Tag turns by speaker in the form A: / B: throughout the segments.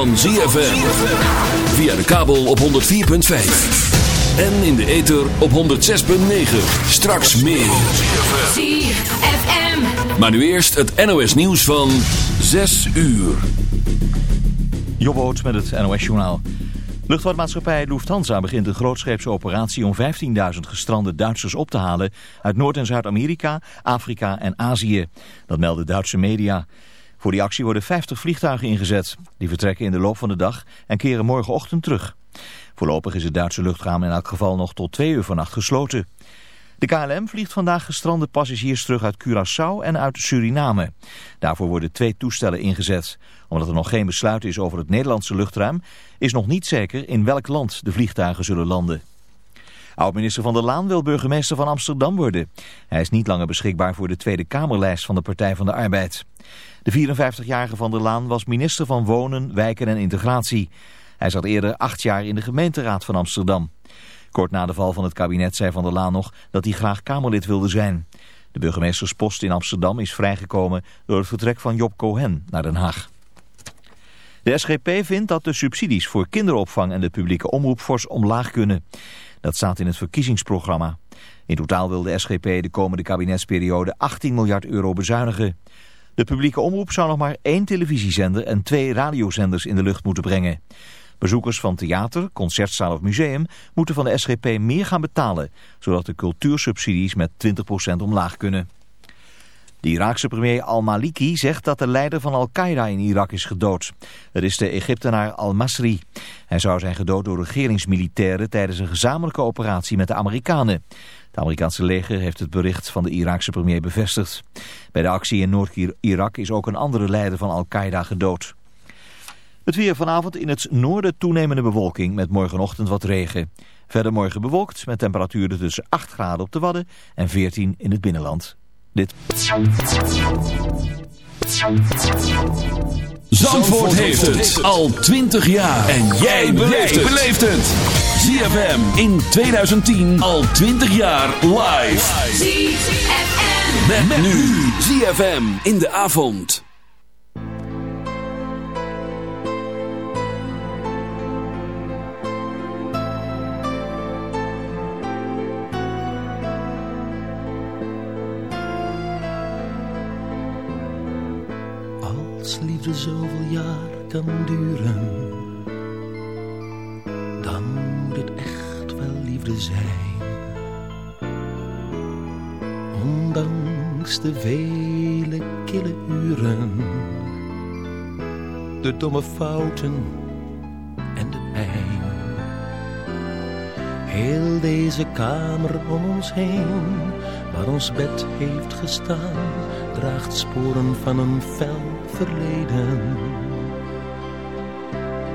A: Van ZFM. Via de kabel op 104.5. En in de ether op 106.9. Straks meer.
B: ZFM.
A: Maar nu eerst het NOS nieuws van 6 uur.
C: Jobboot met het NOS-journaal. Luchtvaartmaatschappij Lufthansa begint een grootscheepse operatie om 15.000 gestrande Duitsers op te halen uit Noord- en Zuid-Amerika, Afrika en Azië. Dat melden Duitse media. Voor die actie worden 50 vliegtuigen ingezet. Die vertrekken in de loop van de dag en keren morgenochtend terug. Voorlopig is het Duitse luchtruim in elk geval nog tot 2 uur vannacht gesloten. De KLM vliegt vandaag gestrande passagiers terug uit Curaçao en uit Suriname. Daarvoor worden twee toestellen ingezet. Omdat er nog geen besluit is over het Nederlandse luchtruim... is nog niet zeker in welk land de vliegtuigen zullen landen. Oud-minister Van der Laan wil burgemeester van Amsterdam worden. Hij is niet langer beschikbaar voor de Tweede Kamerlijst van de Partij van de Arbeid. De 54-jarige Van der Laan was minister van Wonen, Wijken en Integratie. Hij zat eerder acht jaar in de gemeenteraad van Amsterdam. Kort na de val van het kabinet zei Van der Laan nog dat hij graag Kamerlid wilde zijn. De burgemeesterspost in Amsterdam is vrijgekomen door het vertrek van Job Cohen naar Den Haag. De SGP vindt dat de subsidies voor kinderopvang en de publieke omroep fors omlaag kunnen. Dat staat in het verkiezingsprogramma. In totaal wil de SGP de komende kabinetsperiode 18 miljard euro bezuinigen. De publieke omroep zou nog maar één televisiezender en twee radiozenders in de lucht moeten brengen. Bezoekers van theater, concertzaal of museum moeten van de SGP meer gaan betalen, zodat de cultuursubsidies met 20% omlaag kunnen. De Iraakse premier al-Maliki zegt dat de leider van Al-Qaeda in Irak is gedood. Het is de Egyptenaar al-Masri. Hij zou zijn gedood door regeringsmilitairen tijdens een gezamenlijke operatie met de Amerikanen. Het Amerikaanse leger heeft het bericht van de Iraakse premier bevestigd. Bij de actie in Noord-Irak is ook een andere leider van Al-Qaeda gedood. Het weer vanavond in het noorden toenemende bewolking met morgenochtend wat regen. Verder morgen bewolkt met temperaturen tussen 8 graden op de Wadden en 14 in het binnenland. Dit.
A: Zandvoort heeft het al 20 jaar. En jij beleeft het. ZFM in 2010 al 20 jaar live.
B: ZFM.
A: Met, nu ZFM in de avond.
D: Liefde zoveel jaar kan duren, dan moet het echt wel liefde zijn. Ondanks de vele kille uren, de domme fouten en de pijn. Heel deze kamer om ons heen, waar ons bed heeft gestaan, draagt sporen van een fel verleden.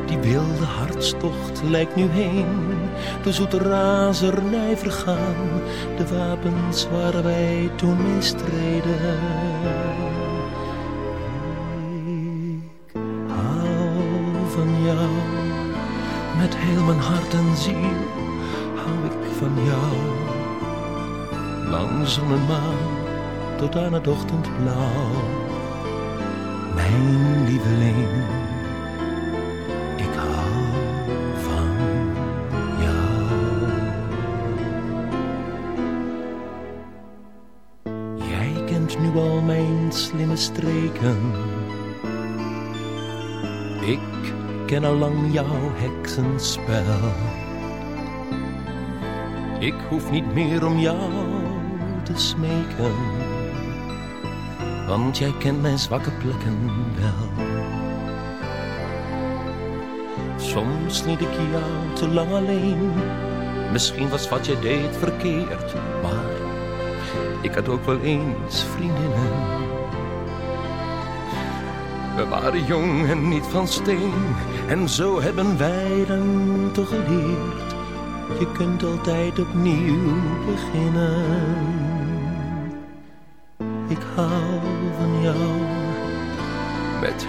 D: Die wilde hartstocht lijkt nu heen, de zoete razernij vergaan, de wapens waar wij toen mee streden. Ik hou van jou, met heel mijn hart en ziel hou ik van jou. Lang zon en maan, tot aan het ochtendblauw mijn lieveling, ik hou van jou. Jij kent nu al mijn slimme streken, ik ken al lang jouw heksenspel. Ik hoef niet meer om jou te smeken want jij kent mijn zwakke plekken wel. Soms liet ik jou te lang alleen, misschien was wat je deed verkeerd, maar ik had ook wel eens vriendinnen. We waren jong en niet van steen, en zo hebben wij dan toch geleerd je kunt altijd opnieuw beginnen.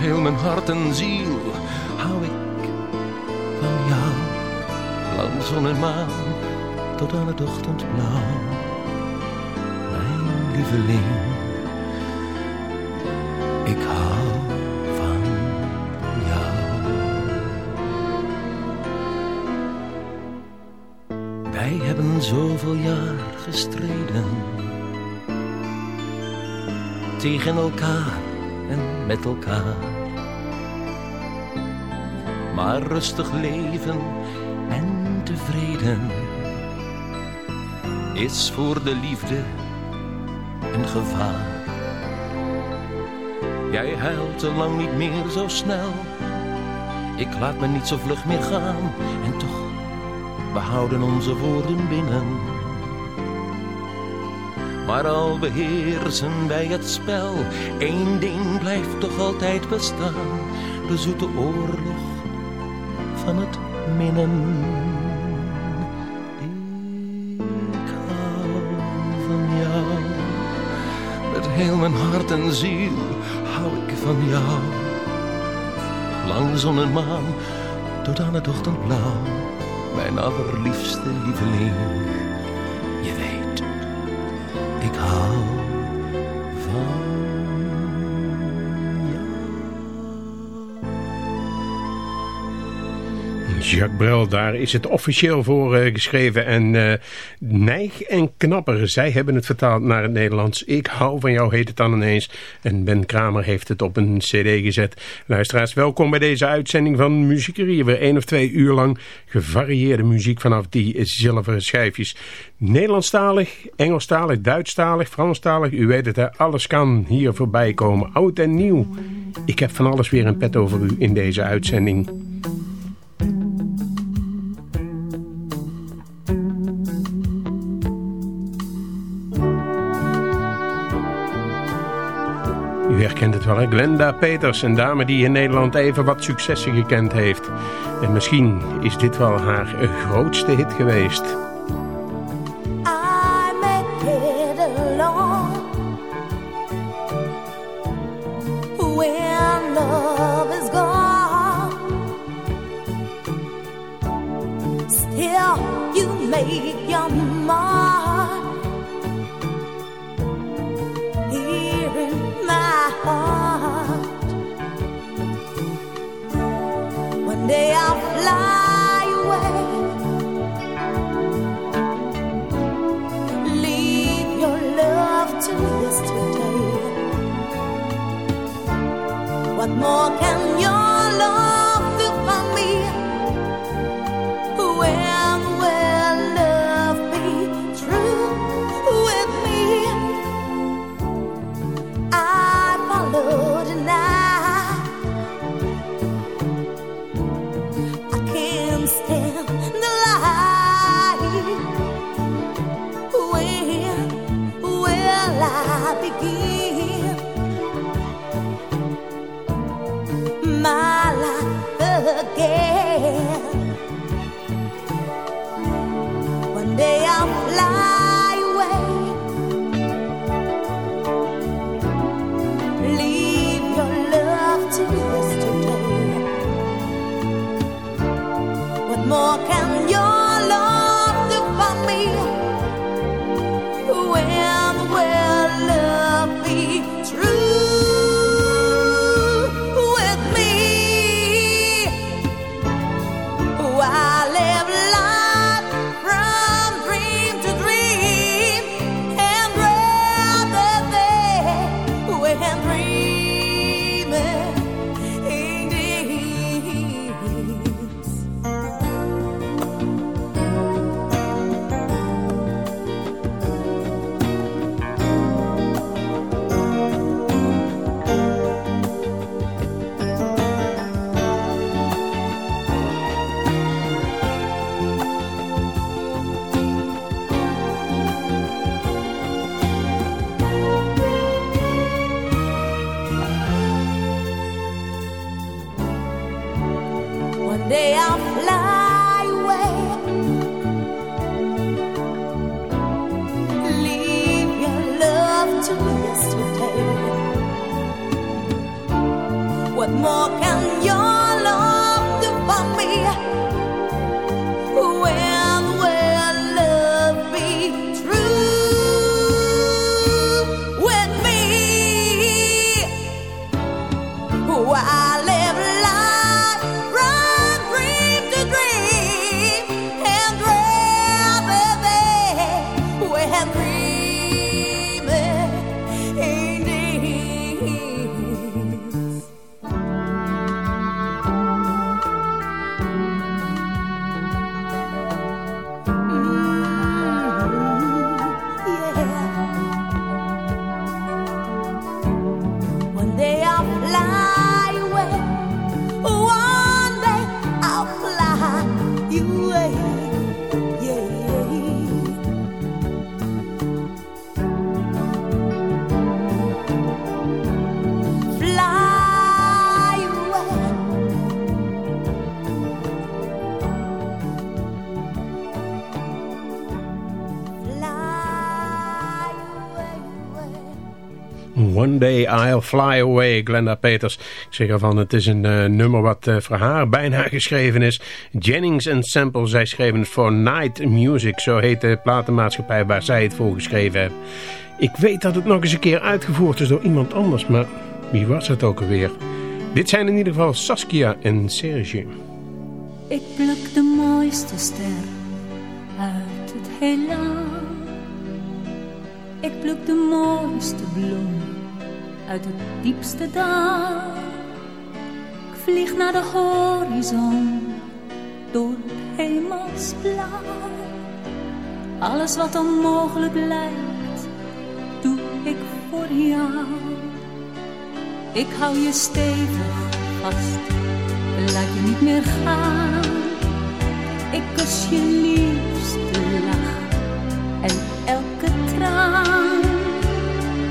D: Heel mijn hart en ziel hou ik van jou. Lang zon en maan, tot aan het ochtendblauw, mijn lieveling. Ik hou zoveel jaar gestreden. Tegen elkaar en met elkaar. Maar rustig leven en tevreden is voor de liefde een gevaar. Jij huilt te lang niet meer zo snel. Ik laat me niet zo vlug meer gaan en toch we houden onze woorden binnen. Maar al beheersen wij het spel, één ding blijft toch altijd bestaan. De zoete oorlog van het minnen. Ik hou van jou, met heel mijn hart en ziel hou ik van jou. Lang zon en maan, tot aan het ochtendblauw mijn allerliefste lieveling.
E: Jacques Brel, daar is het officieel voor uh, geschreven. En uh, Nijg en Knapper, zij hebben het vertaald naar het Nederlands. Ik hou van jou heet het dan ineens. En Ben Kramer heeft het op een cd gezet. Luisteraars, welkom bij deze uitzending van Muziekerie. Weer één of twee uur lang gevarieerde muziek vanaf die zilveren schijfjes. Nederlandstalig, Engelstalig, Duitsstalig, Franstalig. U weet het, hè? alles kan hier voorbij komen. Oud en nieuw. Ik heb van alles weer een pet over u in deze uitzending. U herkent het wel, hè? Glenda Peters, een dame die in Nederland even wat successen gekend heeft. En misschien is dit wel haar grootste hit geweest. One day I'll fly away, leave your love to yesterday. What more can someday I'll fly away. Leave your love to yesterday. What more can Fly Away, Glenda Peters. Ik zeg ervan, het is een uh, nummer wat uh, voor haar bijna geschreven is. Jennings en Sample, zij schreven het voor Night Music. Zo heet de platenmaatschappij waar zij het voor geschreven hebben. Ik weet dat het nog eens een keer uitgevoerd is door iemand anders, maar wie was het ook alweer? Dit zijn in ieder geval Saskia en Serge.
F: Ik pluk de mooiste ster uit het heelal. Ik pluk de mooiste bloem uit het diepste dal. Ik vlieg naar de horizon door het hemelsblauw. Alles wat onmogelijk lijkt, doe ik voor jou. Ik hou je stevig vast, laat je niet meer gaan. Ik kus je liefste lach en elke traan.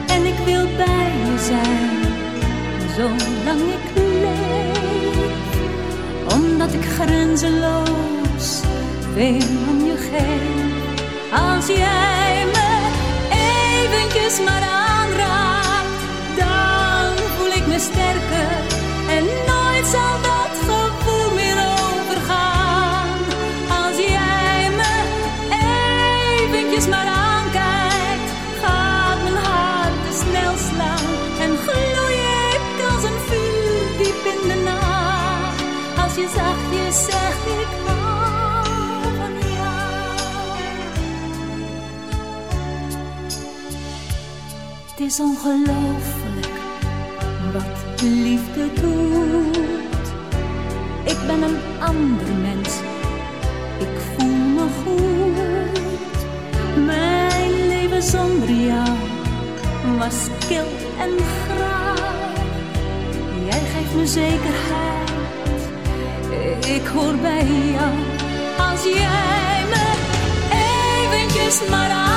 F: En ik wil bij zijn, zolang ik leef. Omdat ik grenzeloos veel om je geef. Als jij me eventjes maar aanraakt, dan voel ik me sterker. En nooit zal Zachtjes zegt ik van jou. Het is ongelooflijk wat liefde doet. Ik ben een ander mens, ik voel me goed. Mijn leven zonder jou was kil en graag. Jij geeft me zekerheid, ik hoor bij jou. Als jij me eventjes maar aanraakt,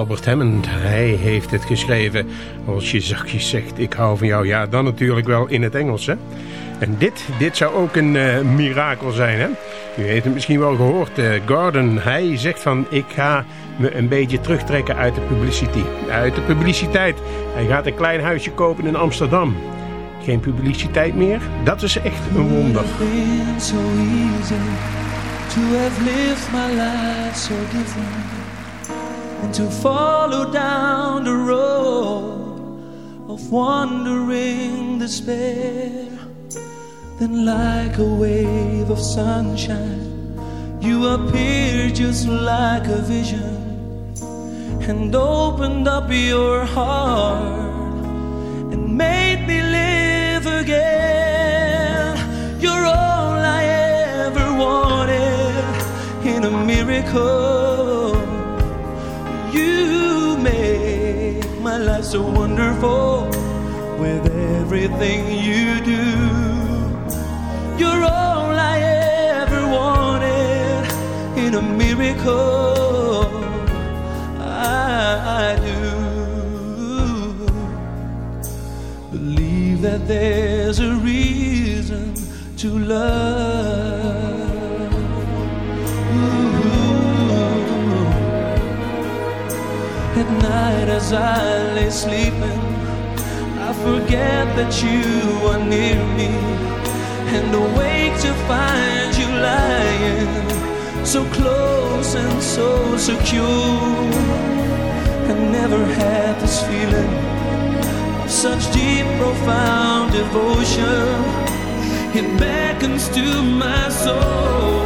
E: Albert Hammond, hij heeft het geschreven. Als je zachtjes zegt, ik hou van jou. Ja, dan natuurlijk wel in het Engels, hè. En dit, dit zou ook een uh, mirakel zijn, hè. U heeft het misschien wel gehoord. Uh, Gordon, hij zegt van, ik ga me een beetje terugtrekken uit de publicity. Uit de publiciteit. Hij gaat een klein huisje kopen in Amsterdam. Geen publiciteit meer? Dat is echt een wonder.
G: to have lived my life so different and to follow down the road of wandering despair. Then like a wave of sunshine, you appeared just like a vision and opened up your heart and made me live again. You're all I ever wanted in a miracle. Make my life so wonderful with everything you do. You're all I ever wanted in a miracle. I do believe that there's a reason to love. Night, as I lay sleeping, I forget that you are near me, and awake to find you lying so close and so secure. I never had this feeling of such deep, profound devotion. It beckons to my soul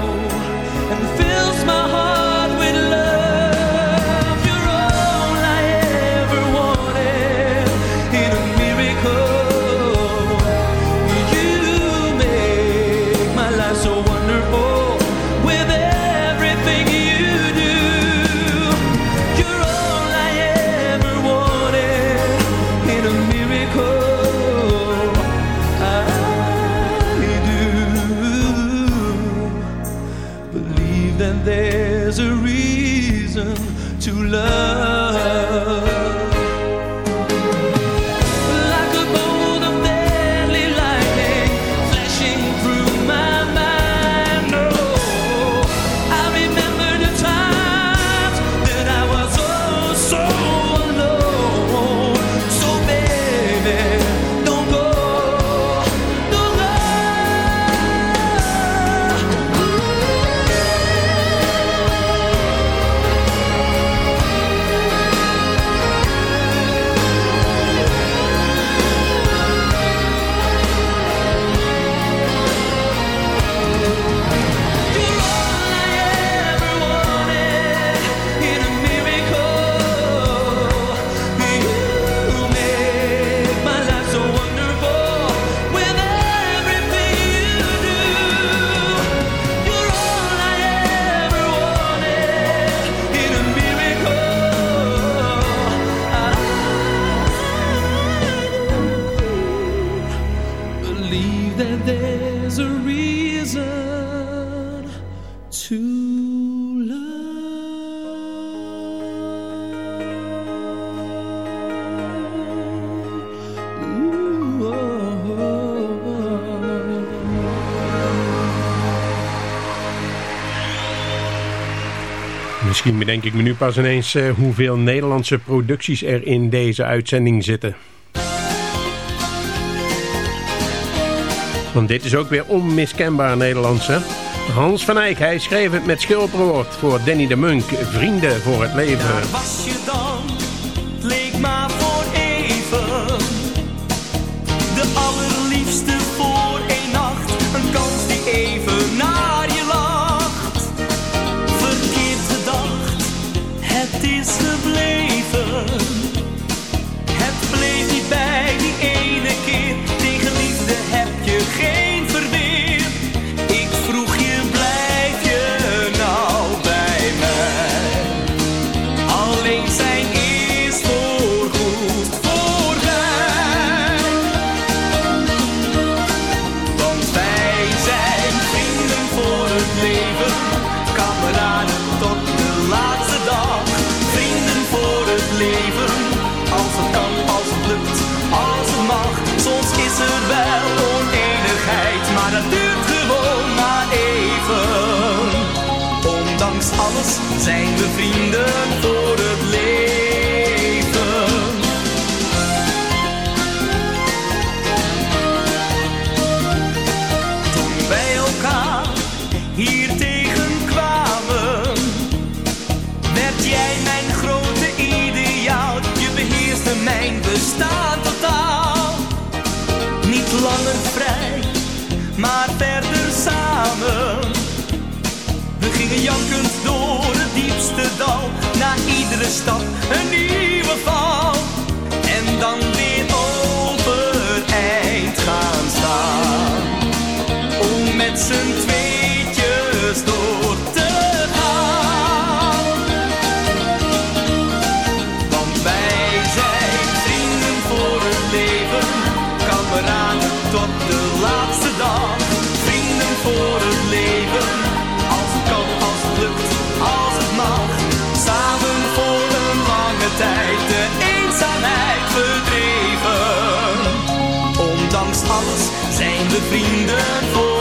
E: Misschien bedenk ik me nu pas ineens eh, hoeveel Nederlandse producties er in deze uitzending zitten. Want dit is ook weer onmiskenbaar Nederlands, hè? Hans van Eyck, hij schreef het met schilperoord voor Danny de Munk. Vrienden voor het leven.
H: Iedere stap een we vrienden voor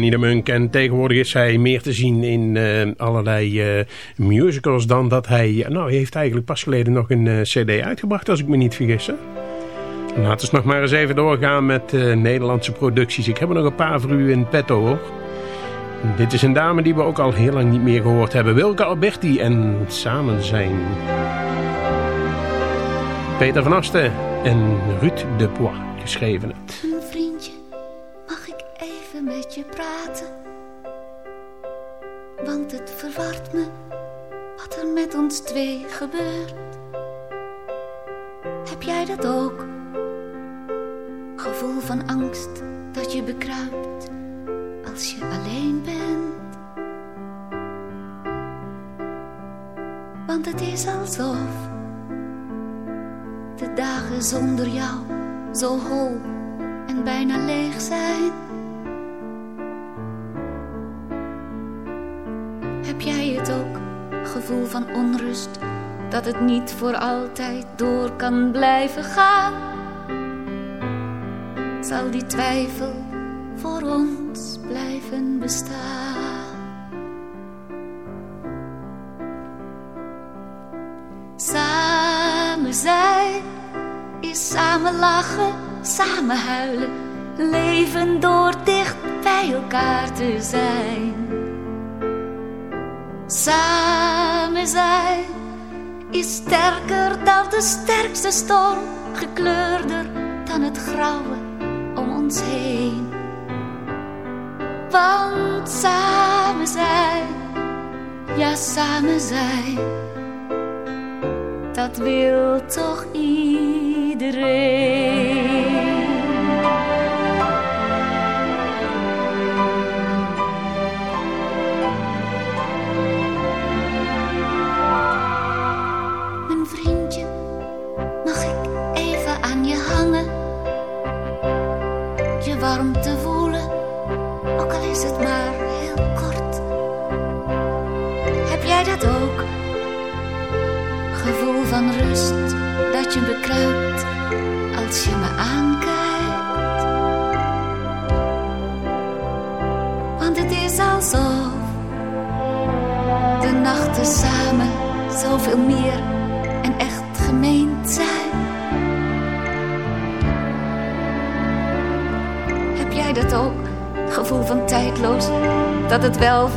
E: Munk. En tegenwoordig is hij meer te zien in eh, allerlei eh, musicals dan dat hij... Nou, hij heeft eigenlijk pas geleden nog een eh, cd uitgebracht, als ik me niet vergis. Hè? Laten we nog maar eens even doorgaan met Nederlandse producties. Ik heb er nog een paar voor u in petto, hoor. Dit is een dame die we ook al heel lang niet meer gehoord hebben. Wilke Alberti en Samen Zijn. Peter van Asten en Ruud de Poix geschreven het.
B: Met je praten? Want het verwart me wat er met ons twee gebeurt. Heb jij dat ook? Gevoel van angst dat je bekruipt als je alleen bent. Want het is alsof de dagen zonder jou zo hol en bijna leeg zijn. Gevoel van onrust, dat het niet voor altijd door kan blijven gaan? Zal die twijfel voor ons blijven bestaan? Samen zijn is samen lachen, samen huilen, leven door dicht bij elkaar te zijn. Samen zijn is sterker dan de sterkste storm, gekleurder dan het grauwe om ons heen. Want samen zijn, ja samen zijn, dat wil toch iedereen.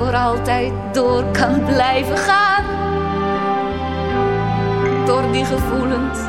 B: voor altijd door kan blijven gaan.
I: Door
B: die gevoelens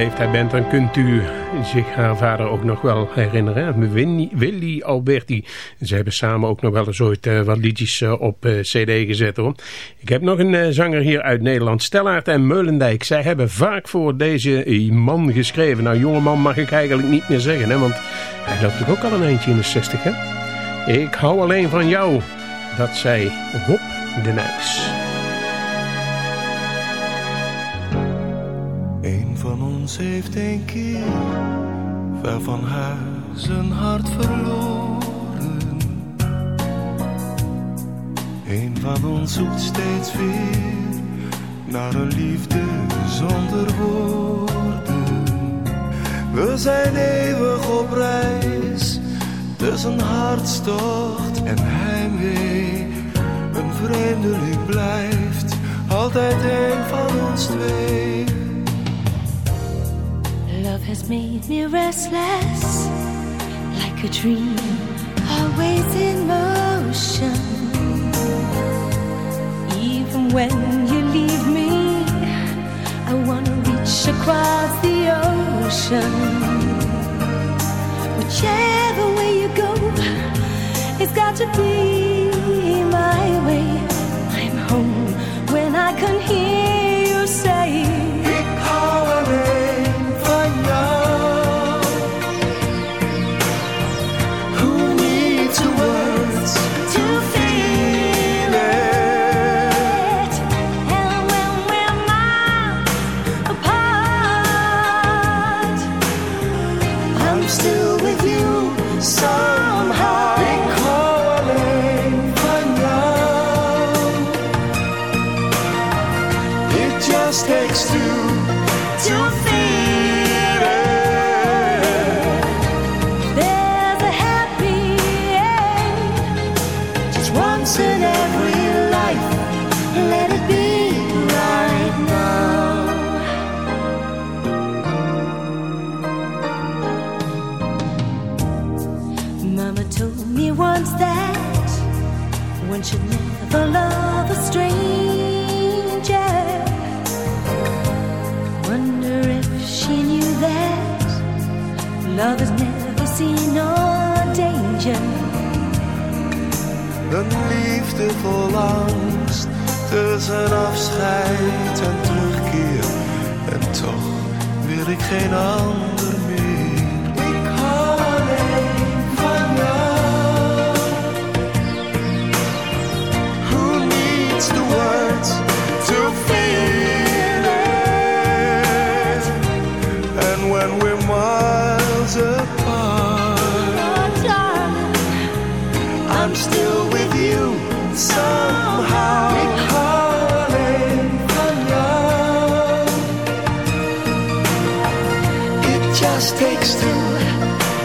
B: leeftijd bent, dan kunt u zich haar vader ook nog wel herinneren. Willy Alberti. Ze hebben samen ook nog wel eens ooit eh, wat liedjes eh, op eh, cd gezet hoor. Ik heb nog een zanger hier uit Nederland. Stellaert en Meulendijk. Zij hebben vaak voor deze man geschreven. Nou, jongeman mag ik eigenlijk niet meer zeggen. Hè, want hij loopt toch ook al een eindje in de 60 hè. Ik hou alleen van jou. Dat zei Rob de Nijs.
J: Ons heeft een keer ver van huis een hart verloren. Een van ons zoekt steeds weer naar een liefde zonder woorden. We zijn eeuwig op reis tussen hartstocht en heimwee. Een vreemdeling blijft altijd een van ons twee.
K: Love has made me restless, like a dream, always in motion. Even when you leave me, I wanna reach across the ocean. Whichever way you go, it's got to be my way.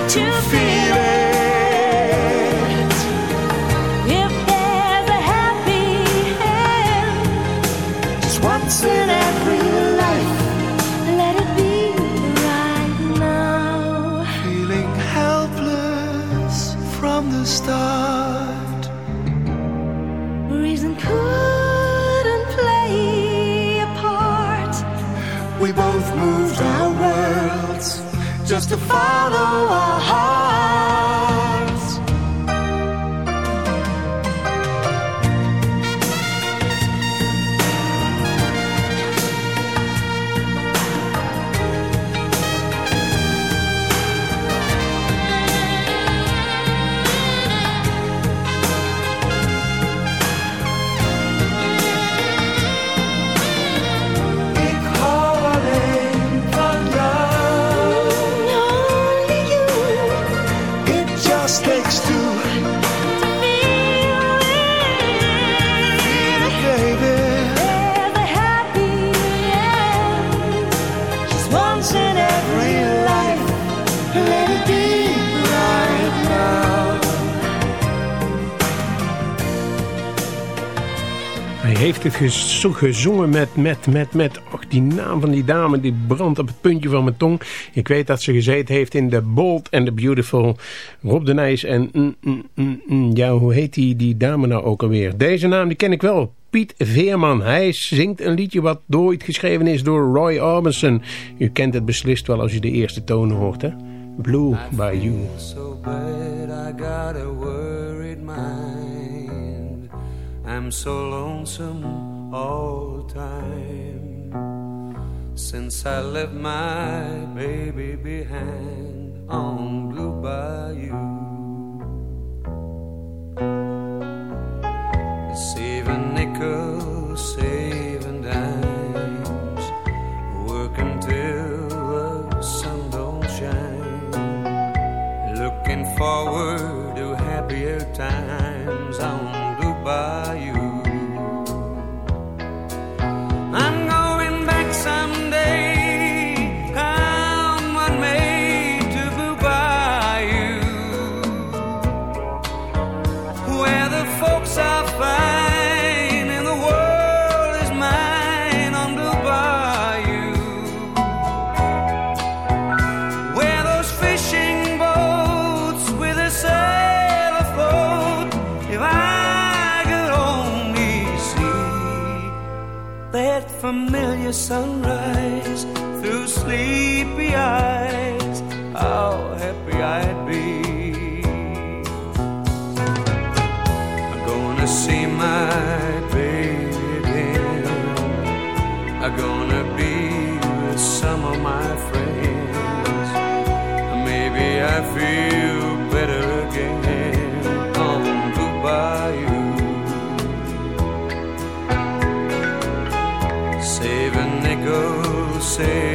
J: to feel. Just to
L: follow our hearts.
E: Heeft het gez- zo gezongen met, met, met, met... Och, die naam van die dame, die brandt op het puntje van mijn tong. Ik weet dat ze gezeten heeft in The Bold and the Beautiful. Rob de Nijs en... mm, mm, mm, mm, ja, hoe heet die, die dame nou ook alweer? Deze naam, die ken ik wel. Piet Veerman. Hij zingt een liedje wat ooit geschreven is door Roy Orbison. U kent het beslist wel als je de eerste tonen hoort, hè? Blue by You.
M: so bad I got a worried mind. I'm so lonesome all the time. Since I left my baby behind on Blue Bayou. Saving nickels, saving dimes, working till the sun don't shine. Looking forward to happier times familiar sunrise through sleepy eyes, how happy I'd be. I'm gonna see my baby again. I'm gonna be with some of my friends. Maybe I feel
N: say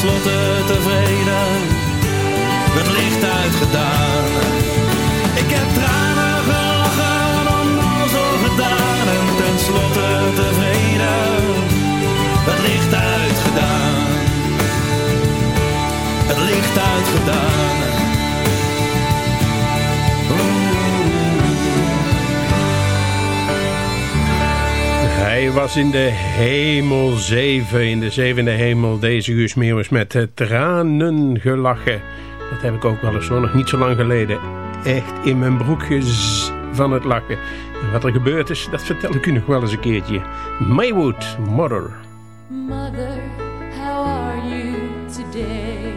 N: Tenslotte tevreden. Het licht uitgedaan. Ik heb tranen gelachen, onnozel gedaan en tenslotte tevreden. Het licht uitgedaan. Het licht uitgedaan.
E: Hij was in de hemel zeven, in de zevende hemel. Deze Guus Meeuwis met eh, tranen gelachen. Dat heb ik ook wel eens hoor, nog niet zo lang geleden. Echt in mijn broekjes van het lachen. En wat er gebeurd is, dat vertel ik u nog wel eens een keertje. Maywood, Mother.
K: Mother, how are you today?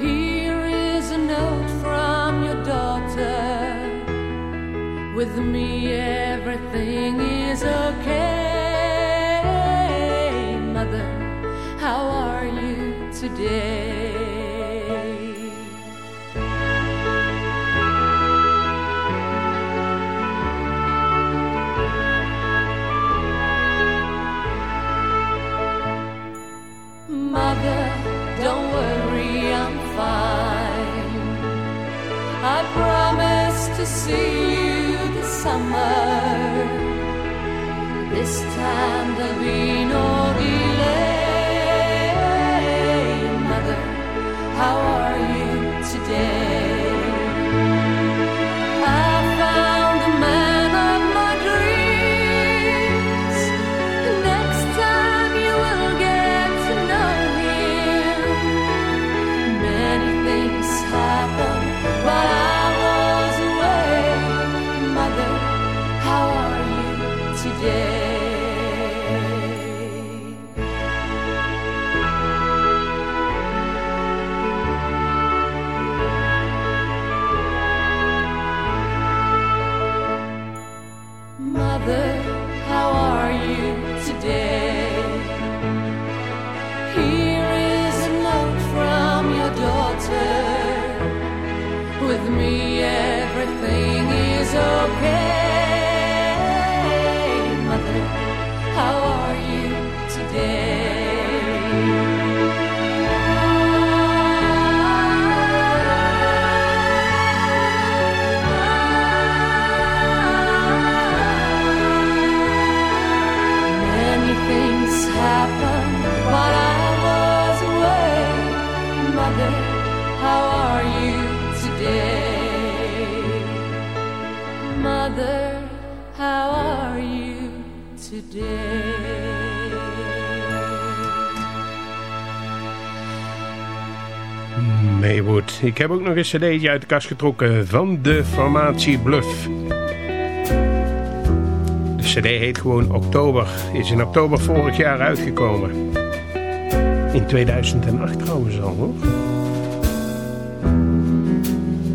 K: Here is a note from your daughter. With me, everything is okay. Mother, how are you today? Mother, don't worry, I'm fine. Time there'll be no
E: Maywood. Ik heb ook nog een cd'tje uit de kast getrokken van de formatie Bluff. De cd heet gewoon Oktober. Is in oktober vorig jaar uitgekomen. In 2008 trouwens al hoor.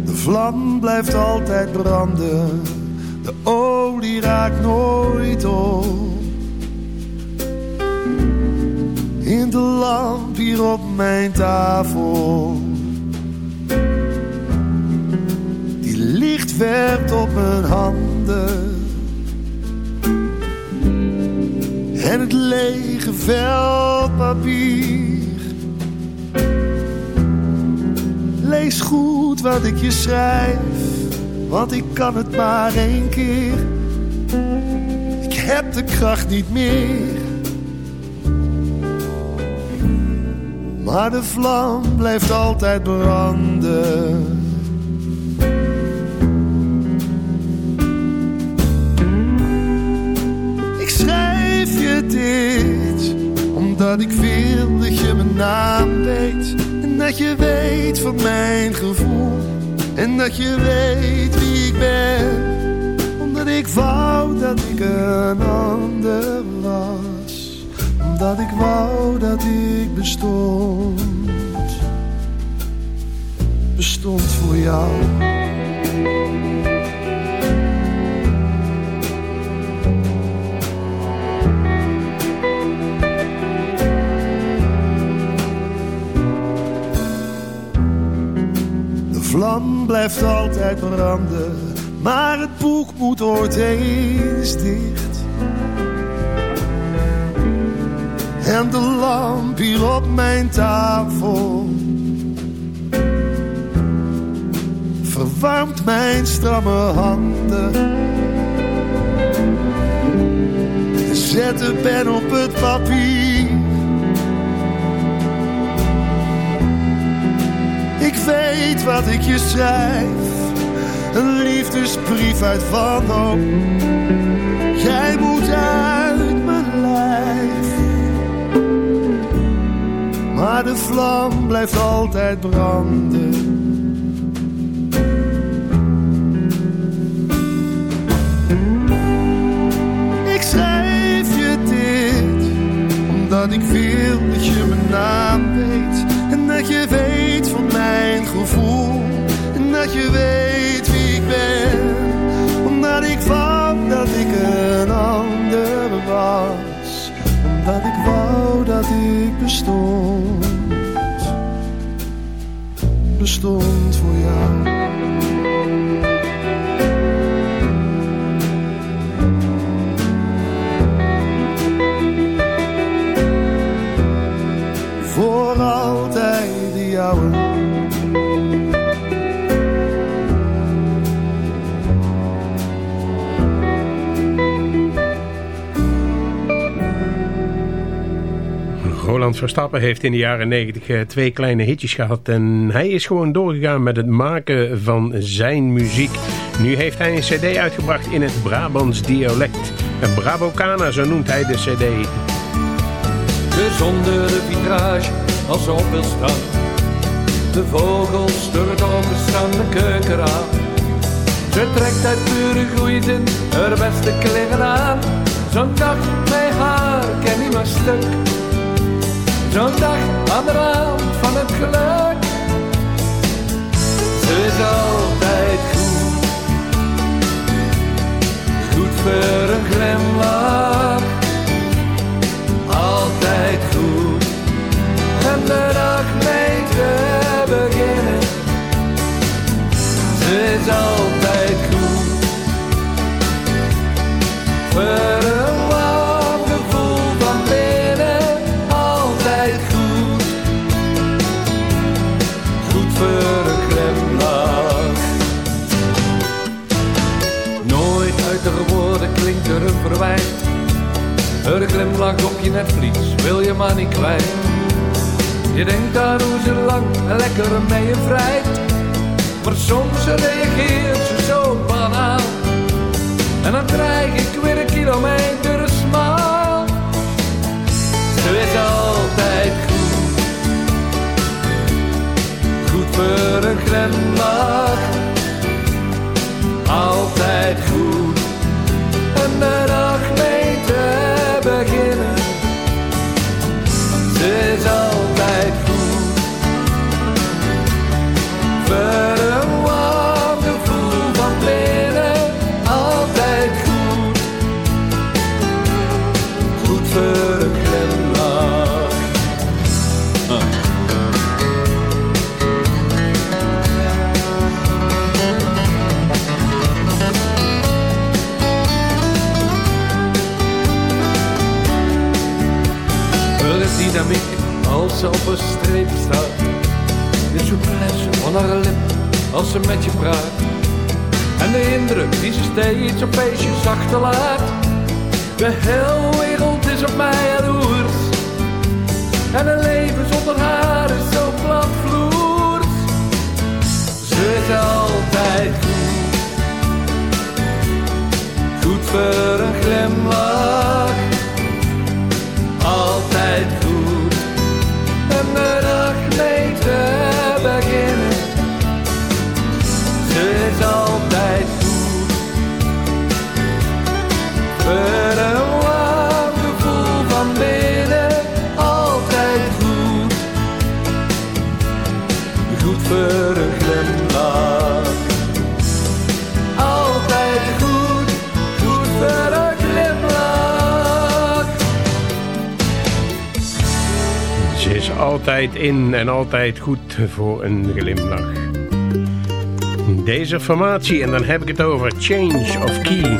L: De vlam blijft altijd branden. De olie raakt nooit op. In de lamp hier op mijn tafel licht werpt op mijn handen. En het lege vel papier. Lees goed wat ik je schrijf, want ik kan het maar één keer. Ik heb de kracht niet meer. Maar de vlam blijft altijd branden. Omdat ik wil dat je mijn naam weet. En dat je weet van mijn gevoel. En dat je weet wie ik ben. Omdat ik wou dat ik een ander was. Omdat ik wou dat ik bestond. Bestond voor jou. Blijft altijd branden, maar het boek moet ooit eens dicht. En de lamp hier op mijn tafel verwarmt mijn stramme handen. Zet de pen op het papier weet wat ik je schrijf. Een liefdesbrief uit wanhoop. Jij moet uit mijn lijf. Maar de vlam blijft altijd branden. Ik schrijf je dit, omdat ik wil dat je mijn naam weet. En dat je weet van mijn gevoel. Dat je weet wie ik ben. Omdat ik wou dat ik een ander was. Omdat ik wou dat ik bestond. Bestond voor jou. Voor altijd de jouwe.
E: Roland Verstappen heeft in de jaren 90 eh, twee kleine hitjes gehad. En hij is gewoon doorgegaan met het maken van zijn muziek. Nu heeft hij een cd uitgebracht in het Brabants dialect. Een Brabocana, zo noemt hij de cd.
O: De zondere vitrage als op wil staan. De vogels door het onbestaande keukenraam. Ze trekt uit pure groeiten haar beste kleren aan. Zo'n dag bij haar ken ik maar stuk. Zo'n dag aan de rand van het geluk. Ze is altijd goed. Goed voor een glimlach. Altijd goed. En de dag mee te beginnen. Ze is altijd goed. Voor glimlach op je netvlies wil je maar niet kwijt. Je denkt aan hoe ze lang en lekker mee je vrijt. Maar soms reageert ze zo banaal. En dan krijg ik weer een kilometer smaal. Ze is altijd goed. Goed voor een glimlach. Altijd goed. En te Dynamiek als ze op een streep staat. De souplesse van haar lip als ze met je praat. En de indruk die ze steeds op feestjes achterlaat. De hele wereld is op mij jaloers. En een leven zonder haar is zo platvloers. Ze is altijd goed. Goed voor een glimlach altijd goed. En de dag mee te beginnen. Ze is altijd goed. Altijd
E: in en altijd goed voor een glimlach. Deze formatie, en dan heb ik het over Change of Key.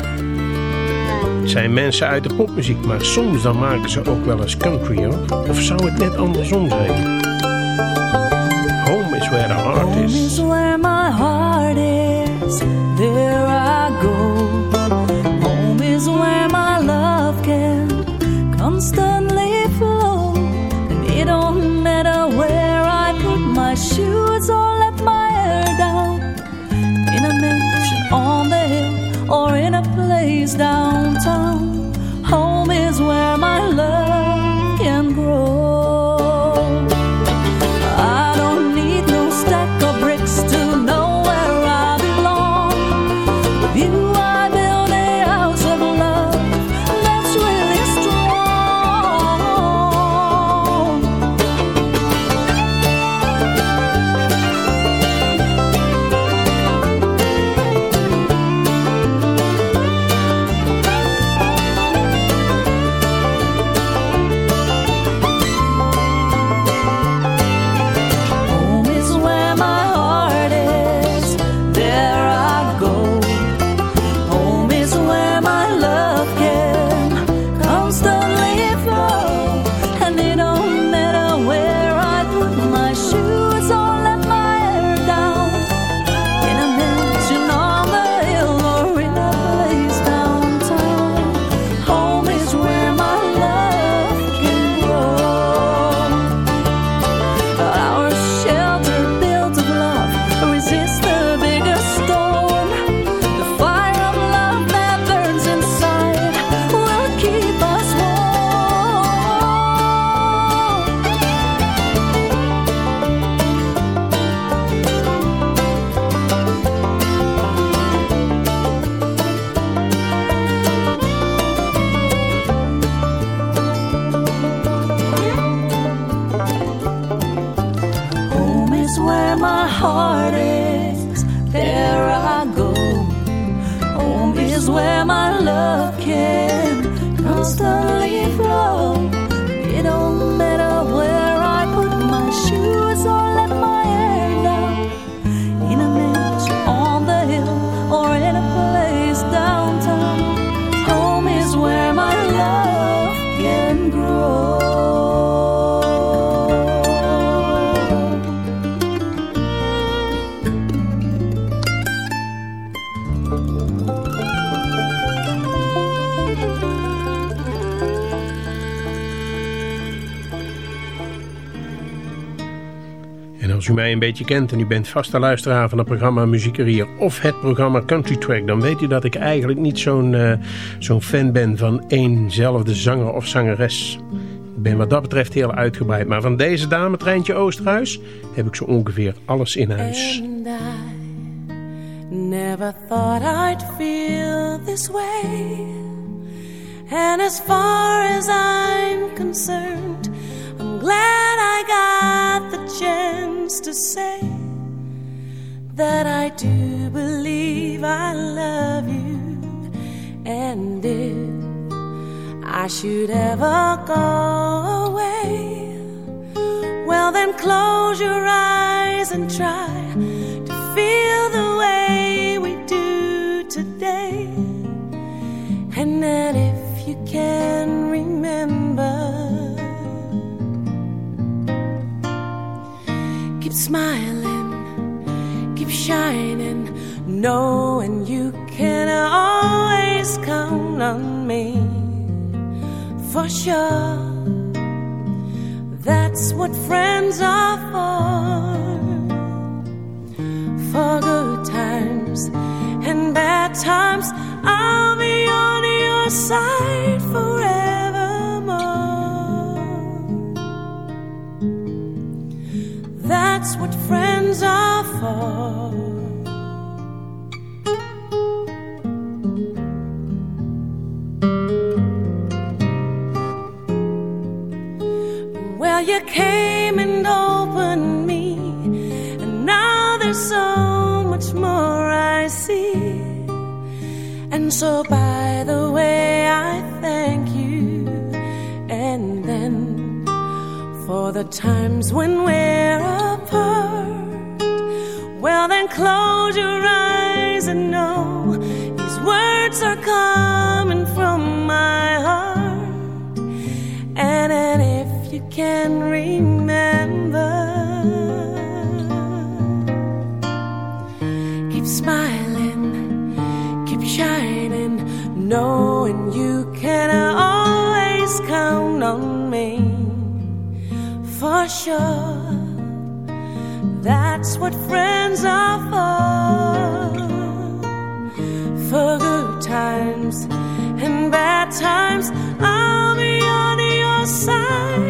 E: Het zijn mensen uit de popmuziek, maar soms dan maken ze ook wel eens country hoor. Of zou het net andersom zijn? Home is where the heart
F: Home
E: is.
F: is where my heart is.
E: da als u mij een beetje kent en u bent vaste luisteraar van het programma Muziekerier of het programma Country Track, dan weet u dat ik eigenlijk niet zo'n uh, zo'n fan ben van éénzelfde zanger of zangeres. Ik ben wat dat betreft heel uitgebreid, maar van deze dame, Treintje Oosterhuis, heb ik zo ongeveer alles in huis.
K: And never thought I'd feel this way. And as far as I'm concerned, glad I got the chance to say that I do believe I love you. And if I should ever go away, well, then close your eyes and try to feel the way we do today. And that if you can remember, keep smiling, keep shining, knowing you can always count on me for sure. That's what friends are for. For good times and bad times, I'll be on your side forevermore. That's what friends are for. Well, you came and opened me, and now there's so much more I see. And so, by the way, I thank you. And then, for the times when we're well, then close your eyes and know these words are coming from my heart. And, and if you can remember, keep smiling, keep shining, knowing you can always count on me for sure. That's what friends are for. For good times and bad times, I'll be on your side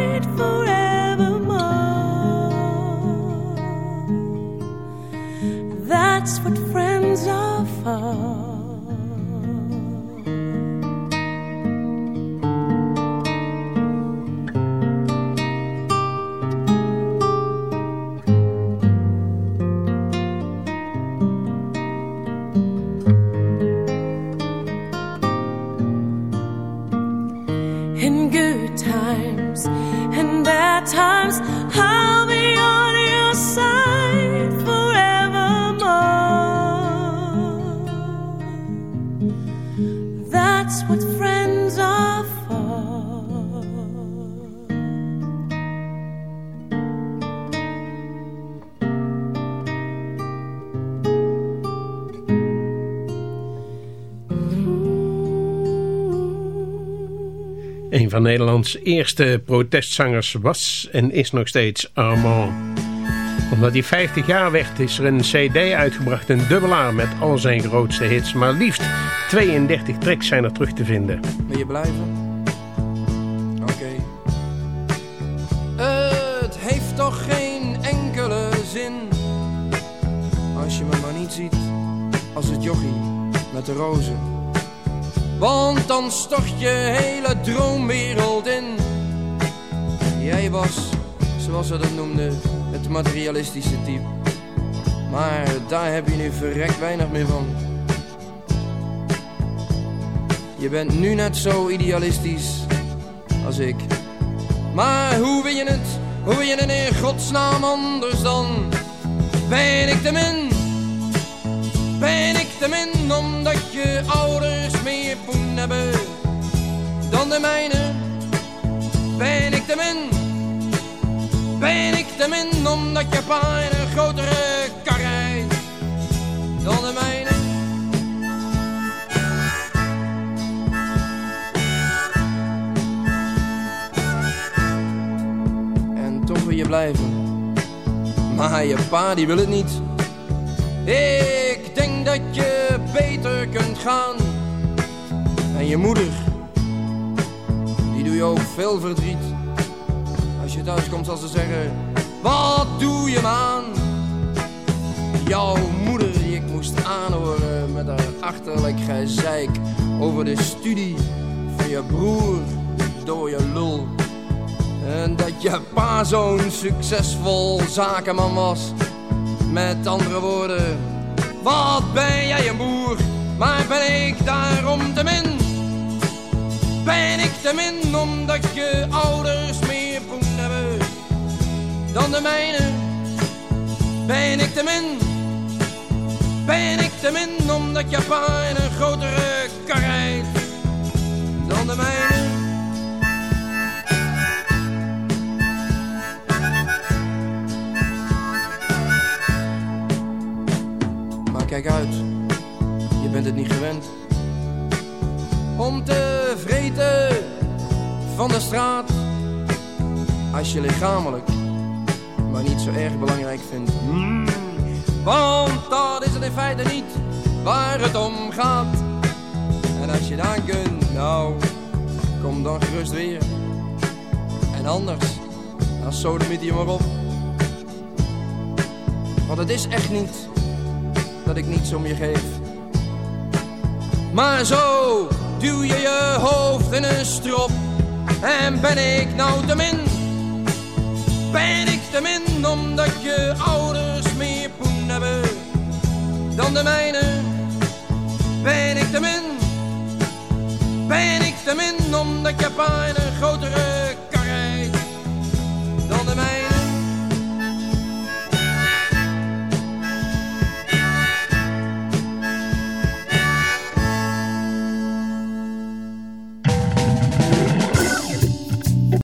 E: Een van Nederlands eerste protestzangers was en is nog steeds Armand. Omdat hij 50 jaar werd is er een cd uitgebracht, een dubbelaar met al zijn grootste hits. Maar liefst 32 tracks zijn er terug te vinden.
P: Wil je blijven? Oké. Het heeft toch geen enkele zin Als je me maar niet ziet Als het jochie met de rozen Want dan stort je hele droomwereld in Jij was, zoals ze dat noemden Het materialistische type Maar daar heb je nu verrekt weinig meer van je bent nu net zo idealistisch als ik. Maar hoe wil je het? Hoe wil je het in godsnaam anders dan? Ben ik te min? Ben ik te min omdat je ouders meer dan de mijne? Ben ik te min? Ben ik te min omdat je pa een grotere kar rijdt dan de mijne? En toch wil je blijven. Maar je pa die wil het niet. Ik denk dat je beter kunt gaan. En je moeder, die doe je ook veel verdriet. Als je thuis komt zal ze zeggen, wat doe je man? Jouw moeder die ik moest aanhoren met haar achterlijk gezeik over de studie van je broer door je lul. En dat je pa zo'n succesvol zakenman was. Met andere woorden, wat ben jij een boer, maar ben ik daarom te min? Ben ik te min omdat je ouders meer poen hebben dan de mijne? Ben ik te min? Ben ik te min omdat je pa in een grotere kar rijdt dan de mijne? Maar kijk uit, je bent het niet gewend. Om te vreten van de straat. Als je lichamelijk maar niet zo erg belangrijk vindt. Mm. Want dat is het in feite niet waar het om gaat. En als je dan kunt, nou, kom dan gerust weer. En anders, dan sodemiet je maar op. Want het is echt niet dat ik niets om je geef. Maar zo duw je je hoofd in een strop. En ben ik nou te min? Ben ik te min omdat je ouders meer poen hebben dan de mijne? Ben ik te min? Ben ik te min omdat je pa een grotere